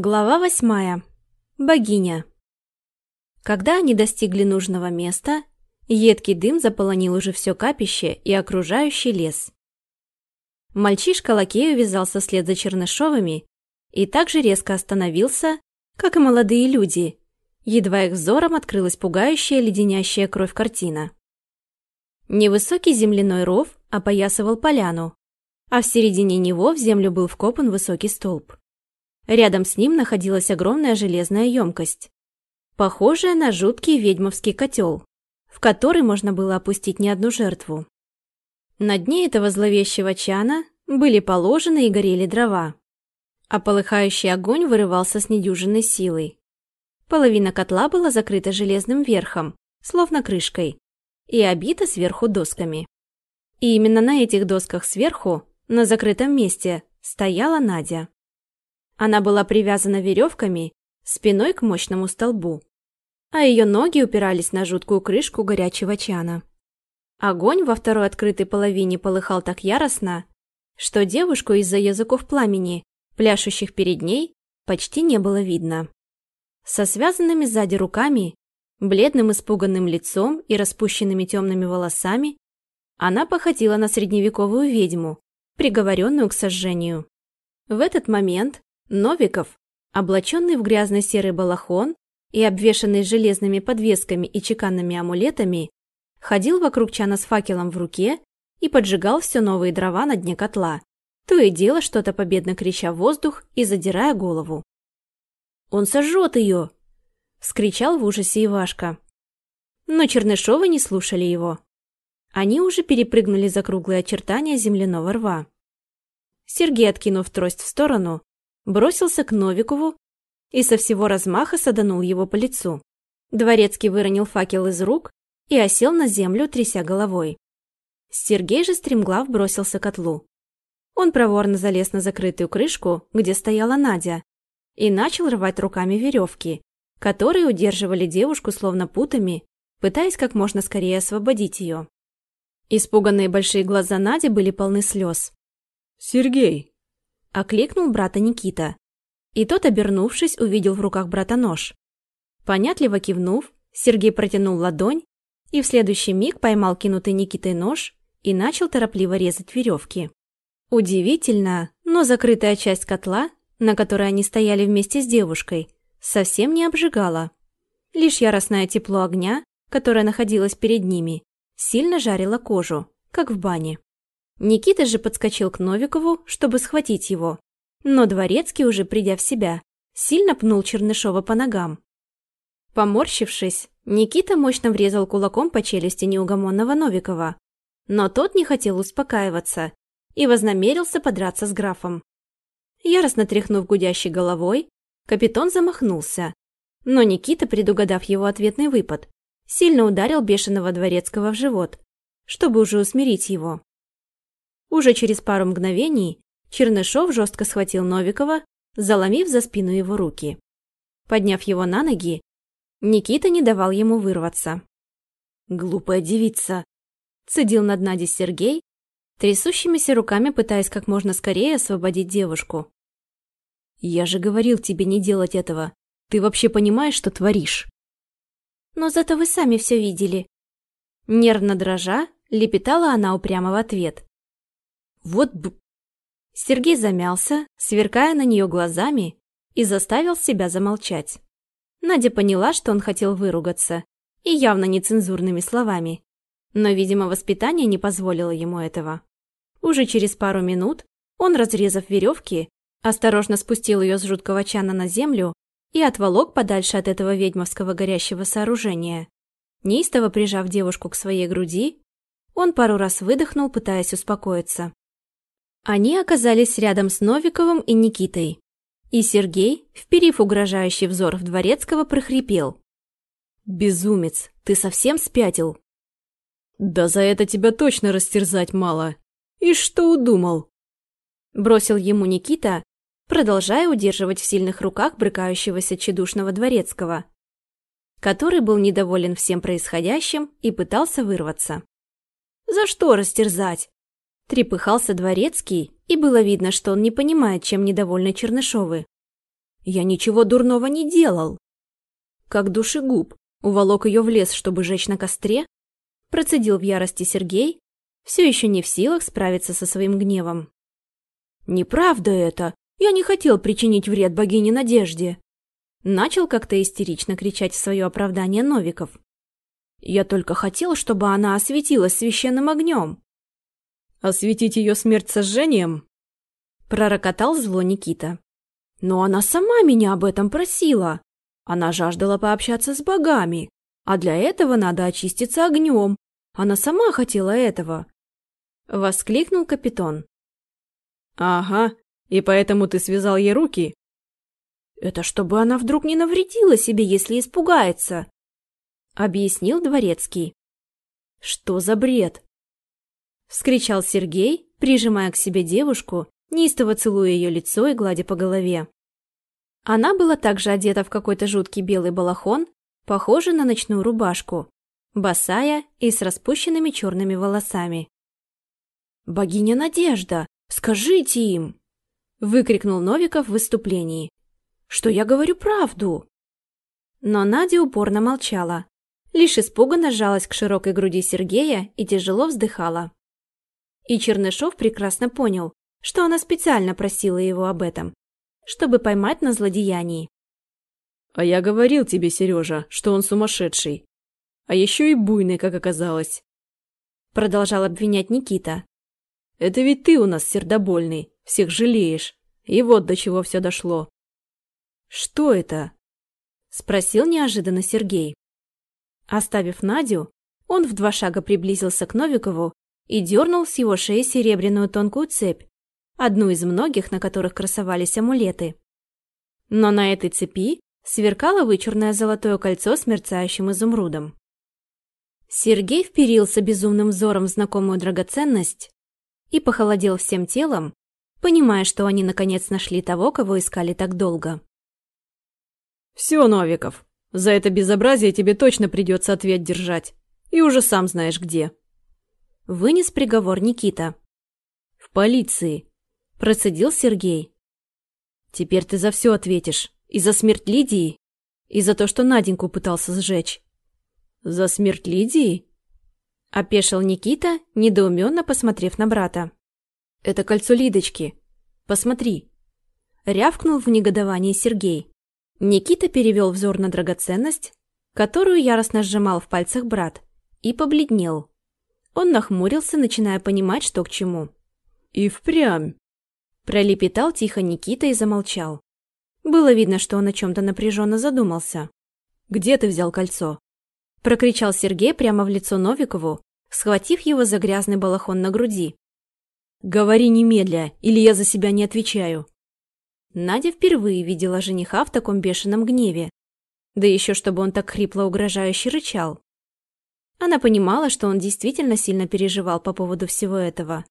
Глава восьмая. Богиня. Когда они достигли нужного места, едкий дым заполонил уже все капище и окружающий лес. Мальчишка лакею вязался вслед за Чернышовыми и также резко остановился, как и молодые люди, едва их взором открылась пугающая леденящая кровь картина. Невысокий земляной ров опоясывал поляну, а в середине него в землю был вкопан высокий столб. Рядом с ним находилась огромная железная емкость, похожая на жуткий ведьмовский котел, в который можно было опустить не одну жертву. На дне этого зловещего чана были положены и горели дрова, а полыхающий огонь вырывался с недюжинной силой. Половина котла была закрыта железным верхом, словно крышкой, и обита сверху досками. И именно на этих досках сверху, на закрытом месте, стояла Надя. Она была привязана веревками спиной к мощному столбу, а ее ноги упирались на жуткую крышку горячего чана. Огонь во второй открытой половине полыхал так яростно, что девушку из-за языков пламени, пляшущих перед ней, почти не было видно. Со связанными сзади руками, бледным испуганным лицом и распущенными темными волосами, она походила на средневековую ведьму, приговоренную к сожжению. В этот момент Новиков, облаченный в грязно-серый балахон и обвешанный железными подвесками и чеканными амулетами, ходил вокруг чана с факелом в руке и поджигал все новые дрова на дне котла, то и дело что-то победно крича в воздух и задирая голову. «Он сожжет ее!» — вскричал в ужасе Ивашка. Но Чернышовы не слушали его. Они уже перепрыгнули за круглые очертания земляного рва. Сергей, откинув трость в сторону, бросился к Новикову и со всего размаха саданул его по лицу. Дворецкий выронил факел из рук и осел на землю, тряся головой. Сергей же стремглав бросился к котлу. Он проворно залез на закрытую крышку, где стояла Надя, и начал рвать руками веревки, которые удерживали девушку словно путами, пытаясь как можно скорее освободить ее. Испуганные большие глаза Нади были полны слез. «Сергей!» — окликнул брата Никита. И тот, обернувшись, увидел в руках брата нож. Понятливо кивнув, Сергей протянул ладонь и в следующий миг поймал кинутый Никитой нож и начал торопливо резать веревки. Удивительно, но закрытая часть котла, на которой они стояли вместе с девушкой, совсем не обжигала. Лишь яростное тепло огня, которое находилось перед ними, сильно жарило кожу, как в бане. Никита же подскочил к Новикову, чтобы схватить его. Но Дворецкий, уже придя в себя, сильно пнул Чернышова по ногам. Поморщившись, Никита мощно врезал кулаком по челюсти неугомонного Новикова. Но тот не хотел успокаиваться и вознамерился подраться с графом. Яростно тряхнув гудящей головой, капитан замахнулся. Но Никита, предугадав его ответный выпад, сильно ударил бешеного дворецкого в живот, чтобы уже усмирить его. Уже через пару мгновений Чернышов жестко схватил Новикова, заломив за спину его руки. Подняв его на ноги, Никита не давал ему вырваться. «Глупая девица!» – цедил над Надей Сергей, трясущимися руками пытаясь как можно скорее освободить девушку. «Я же говорил тебе не делать этого. Ты вообще понимаешь, что творишь?» «Но зато вы сами все видели». Нервно дрожа, лепетала она упрямо в ответ. Вот б... Сергей замялся, сверкая на нее глазами, и заставил себя замолчать. Надя поняла, что он хотел выругаться, и явно нецензурными словами. Но, видимо, воспитание не позволило ему этого. Уже через пару минут он, разрезав веревки, осторожно спустил ее с жуткого чана на землю и отволок подальше от этого ведьмовского горящего сооружения. Неистово прижав девушку к своей груди, он пару раз выдохнул, пытаясь успокоиться. Они оказались рядом с Новиковым и Никитой. И Сергей, вперив угрожающий взор в Дворецкого, прохрипел. «Безумец, ты совсем спятил?» «Да за это тебя точно растерзать мало. И что удумал?» Бросил ему Никита, продолжая удерживать в сильных руках брыкающегося чедушного Дворецкого, который был недоволен всем происходящим и пытался вырваться. «За что растерзать? Трепыхался дворецкий, и было видно, что он не понимает, чем недовольны Чернышовы. Я ничего дурного не делал. Как душегуб, уволок ее в лес, чтобы жечь на костре? Процедил в ярости Сергей, все еще не в силах справиться со своим гневом. «Неправда это! Я не хотел причинить вред богине Надежде!» Начал как-то истерично кричать в свое оправдание Новиков. «Я только хотел, чтобы она осветилась священным огнем!» «Осветить ее смерть сожжением?» Пророкотал зло Никита. «Но она сама меня об этом просила! Она жаждала пообщаться с богами, а для этого надо очиститься огнем. Она сама хотела этого!» Воскликнул капитан. «Ага, и поэтому ты связал ей руки?» «Это чтобы она вдруг не навредила себе, если испугается», — объяснил дворецкий. «Что за бред?» — вскричал Сергей, прижимая к себе девушку, неистово целуя ее лицо и гладя по голове. Она была также одета в какой-то жуткий белый балахон, похожий на ночную рубашку, босая и с распущенными черными волосами. «Богиня Надежда, скажите им!» — выкрикнул Новиков в выступлении что я говорю правду. Но Надя упорно молчала, лишь испуганно сжалась к широкой груди Сергея и тяжело вздыхала. И Чернышов прекрасно понял, что она специально просила его об этом, чтобы поймать на злодеянии. «А я говорил тебе, Сережа, что он сумасшедший. А еще и буйный, как оказалось», — продолжал обвинять Никита. «Это ведь ты у нас сердобольный, всех жалеешь. И вот до чего все дошло. «Что это?» – спросил неожиданно Сергей. Оставив Надю, он в два шага приблизился к Новикову и дернул с его шеи серебряную тонкую цепь, одну из многих, на которых красовались амулеты. Но на этой цепи сверкало вычурное золотое кольцо с мерцающим изумрудом. Сергей вперился безумным взором в знакомую драгоценность и похолодел всем телом, понимая, что они наконец нашли того, кого искали так долго. «Все, Новиков, за это безобразие тебе точно придется ответ держать. И уже сам знаешь где». Вынес приговор Никита. «В полиции», – процедил Сергей. «Теперь ты за все ответишь. И за смерть Лидии, и за то, что Наденьку пытался сжечь». «За смерть Лидии?» – опешил Никита, недоуменно посмотрев на брата. «Это кольцо Лидочки. Посмотри». Рявкнул в негодовании Сергей. Никита перевел взор на драгоценность, которую яростно сжимал в пальцах брат, и побледнел. Он нахмурился, начиная понимать, что к чему. «И впрямь!» Пролепетал тихо Никита и замолчал. Было видно, что он о чем-то напряженно задумался. «Где ты взял кольцо?» Прокричал Сергей прямо в лицо Новикову, схватив его за грязный балахон на груди. «Говори немедля, или я за себя не отвечаю!» Надя впервые видела жениха в таком бешеном гневе. Да еще чтобы он так хрипло угрожающе рычал. Она понимала, что он действительно сильно переживал по поводу всего этого.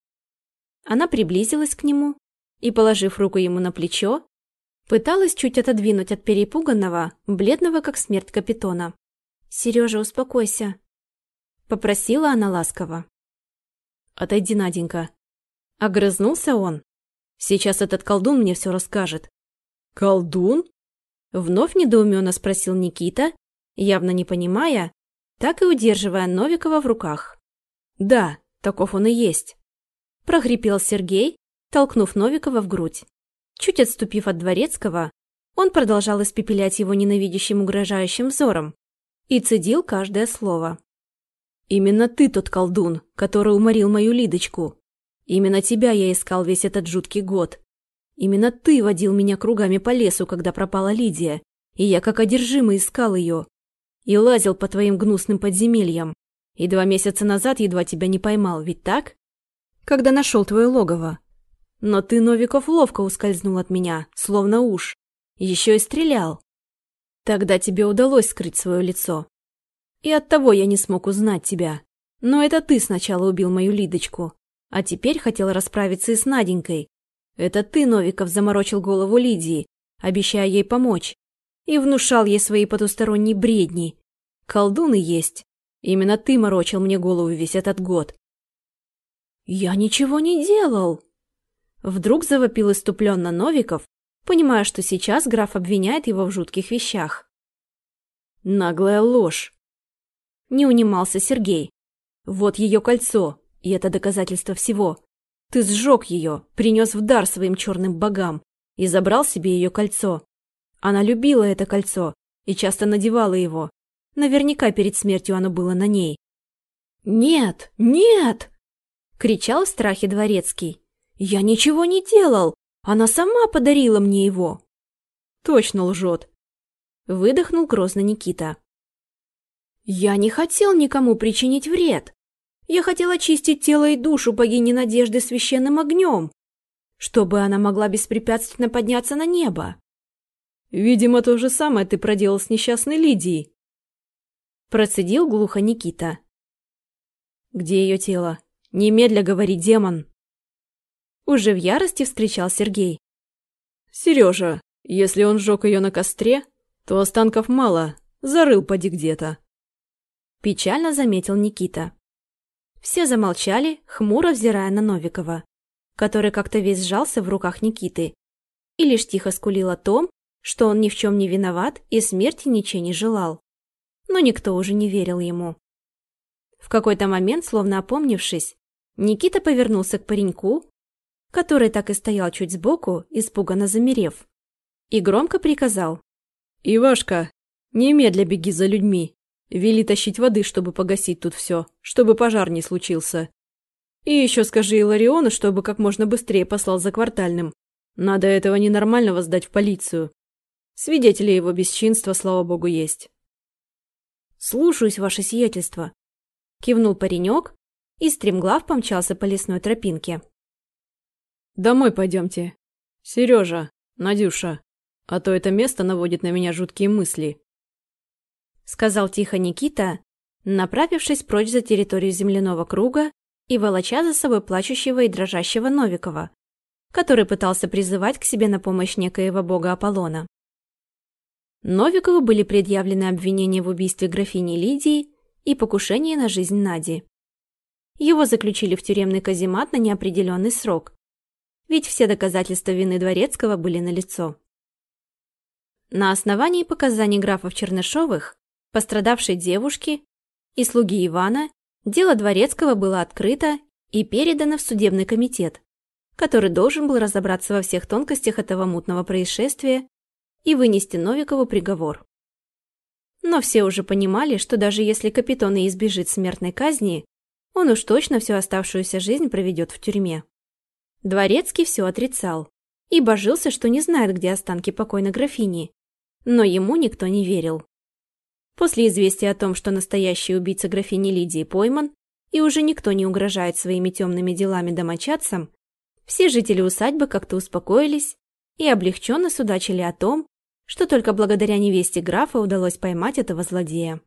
Она приблизилась к нему и, положив руку ему на плечо, пыталась чуть отодвинуть от перепуганного, бледного как смерть капитона. «Сережа, успокойся», — попросила она ласково. «Отойди, Наденька», — огрызнулся он. Сейчас этот колдун мне все расскажет». «Колдун?» Вновь недоуменно спросил Никита, явно не понимая, так и удерживая Новикова в руках. «Да, таков он и есть», – прогрипел Сергей, толкнув Новикова в грудь. Чуть отступив от Дворецкого, он продолжал испепелять его ненавидящим угрожающим взором и цедил каждое слово. «Именно ты тот колдун, который уморил мою Лидочку. Именно тебя я искал весь этот жуткий год. Именно ты водил меня кругами по лесу, когда пропала Лидия, и я как одержимый искал ее. И лазил по твоим гнусным подземельям. И два месяца назад едва тебя не поймал, ведь так? Когда нашел твое логово. Но ты, Новиков, ловко ускользнул от меня, словно уж. Еще и стрелял. Тогда тебе удалось скрыть свое лицо. И оттого я не смог узнать тебя. Но это ты сначала убил мою Лидочку, а теперь хотел расправиться и с Наденькой. Это ты, Новиков, заморочил голову Лидии, обещая ей помочь. И внушал ей свои потусторонние бредни. Колдуны есть. Именно ты морочил мне голову весь этот год. «Я ничего не делал!» Вдруг завопил иступленно Новиков, понимая, что сейчас граф обвиняет его в жутких вещах. Наглая ложь. Не унимался Сергей. Вот ее кольцо, и это доказательство всего. Ты сжег ее, принес в дар своим черным богам и забрал себе ее кольцо. Она любила это кольцо и часто надевала его. Наверняка перед смертью оно было на ней. «Нет! Нет!» — кричал в страхе дворецкий. «Я ничего не делал! Она сама подарила мне его!» «Точно лжет!» — выдохнул грозно Никита. «Я не хотел никому причинить вред. Я хотел очистить тело и душу богини Надежды священным огнем, чтобы она могла беспрепятственно подняться на небо. Видимо, то же самое ты проделал с несчастной Лидией. Процедил глухо Никита. Где ее тело? Немедля говори, демон. Уже в ярости вскричал Сергей. Сережа, если он сжег ее на костре, то останков мало, зарыл поди где-то. Печально заметил Никита. Все замолчали, хмуро взирая на Новикова, который как-то весь сжался в руках Никиты и лишь тихо скулил о том, что он ни в чем не виноват и смерти ничего не желал. Но никто уже не верил ему. В какой-то момент, словно опомнившись, Никита повернулся к пареньку, который так и стоял чуть сбоку, испуганно замерев, и громко приказал. «Ивашка, немедля беги за людьми. Вели тащить воды, чтобы погасить тут все, чтобы пожар не случился. И еще скажи Илариону, чтобы как можно быстрее послал за квартальным. Надо этого ненормального сдать в полицию. Свидетели его бесчинства, слава богу, есть. «Слушаюсь, ваше сиятельство», — кивнул паренек и стремглав помчался по лесной тропинке. «Домой пойдемте. Сережа, Надюша, а то это место наводит на меня жуткие мысли сказал тихо Никита, направившись прочь за территорию земляного круга и волоча за собой плачущего и дрожащего Новикова, который пытался призывать к себе на помощь некоего бога Аполлона. Новикову были предъявлены обвинения в убийстве графини Лидии и покушении на жизнь Нади. Его заключили в тюремный каземат на неопределенный срок, ведь все доказательства вины Дворецкого были налицо. На основании показаний графов Чернышовых пострадавшей девушки и слуги Ивана, дело Дворецкого было открыто и передано в судебный комитет, который должен был разобраться во всех тонкостях этого мутного происшествия и вынести Новикову приговор. Но все уже понимали, что даже если капитан и избежит смертной казни, он уж точно всю оставшуюся жизнь проведет в тюрьме. Дворецкий все отрицал и божился, что не знает, где останки покойной графини, но ему никто не верил. После известия о том, что настоящий убийца графини Лидии пойман, и уже никто не угрожает своими темными делами домочадцам, все жители усадьбы как-то успокоились и облегченно судачили о том, что только благодаря невесте графа удалось поймать этого злодея.